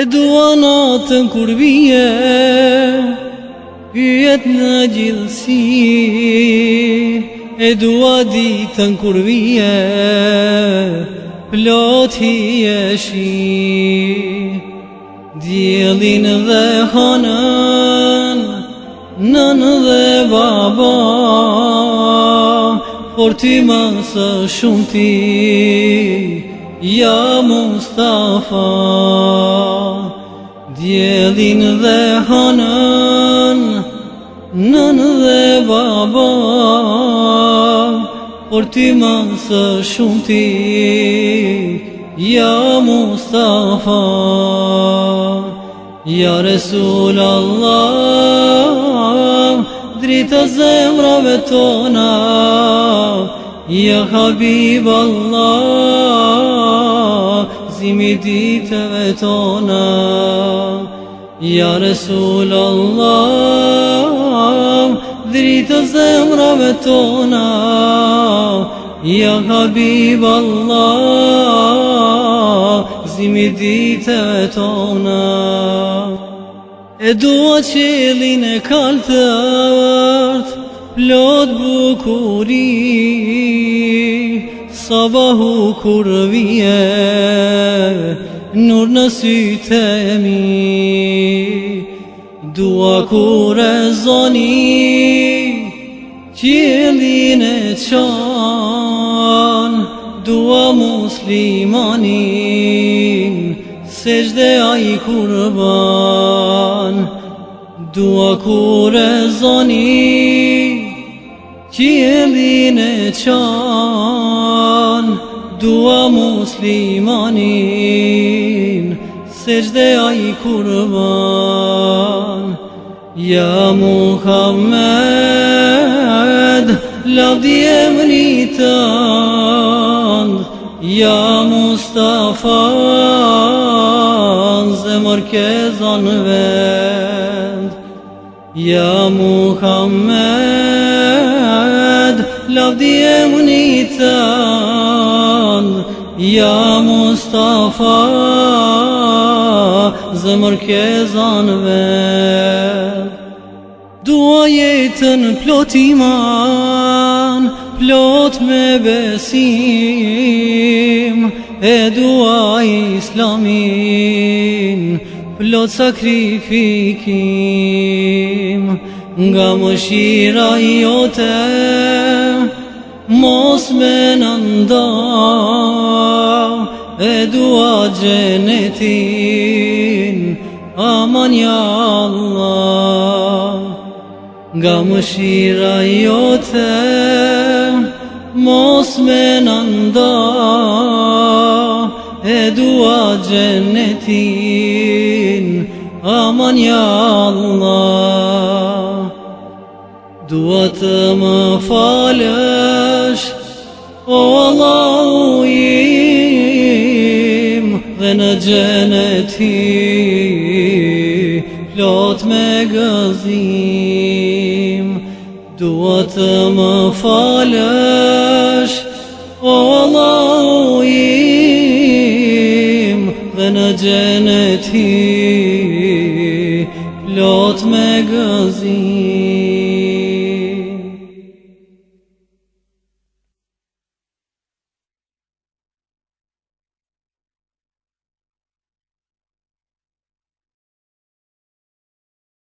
E dua natën kur bje Pyjet në gjithësi E dua ditën kur bje Ploti e shi Djelin dhe hanën Nën dhe baba Por ti më së shumë ti Ja Mustafa Djelin dhe hanën, nën dhe baba Por ti më së shumë ti, ja Mustafa Ja Resul Allah, drita zemrave tona Ja Habib Allah vazhdimi ditëve tona Ja Resul Allah Dritë zemrave tona Ja Habib Allah Zimi ditëve tona E dua qelin e kaltë Plot bukurit sabah kurviye nurna sütemi dua kurezani ciline çan dua muslimanin secde ay kurban dua kurezani ciline çan dua muslimanin Sejde ai kurban Ja Muhammed Lavdi emri tan Ja Mustafa Zemër kezan vend Ja Muhammed Lavdi emri tan Ja Mustafa Zëmër ke zanëve Dua jetën plot iman Plot me besim E dua islamin Plot sakrifikim Nga mëshira jote Mos me nëndar Edua cennetin Aman ya Allah Gam şirayote anda. Edua cennetin Aman ya Allah Duatımı faleş O Allah në gjeneti Lot me gëzim Dua të më falësh O laujim Dhe në gjeneti Lot me gëzim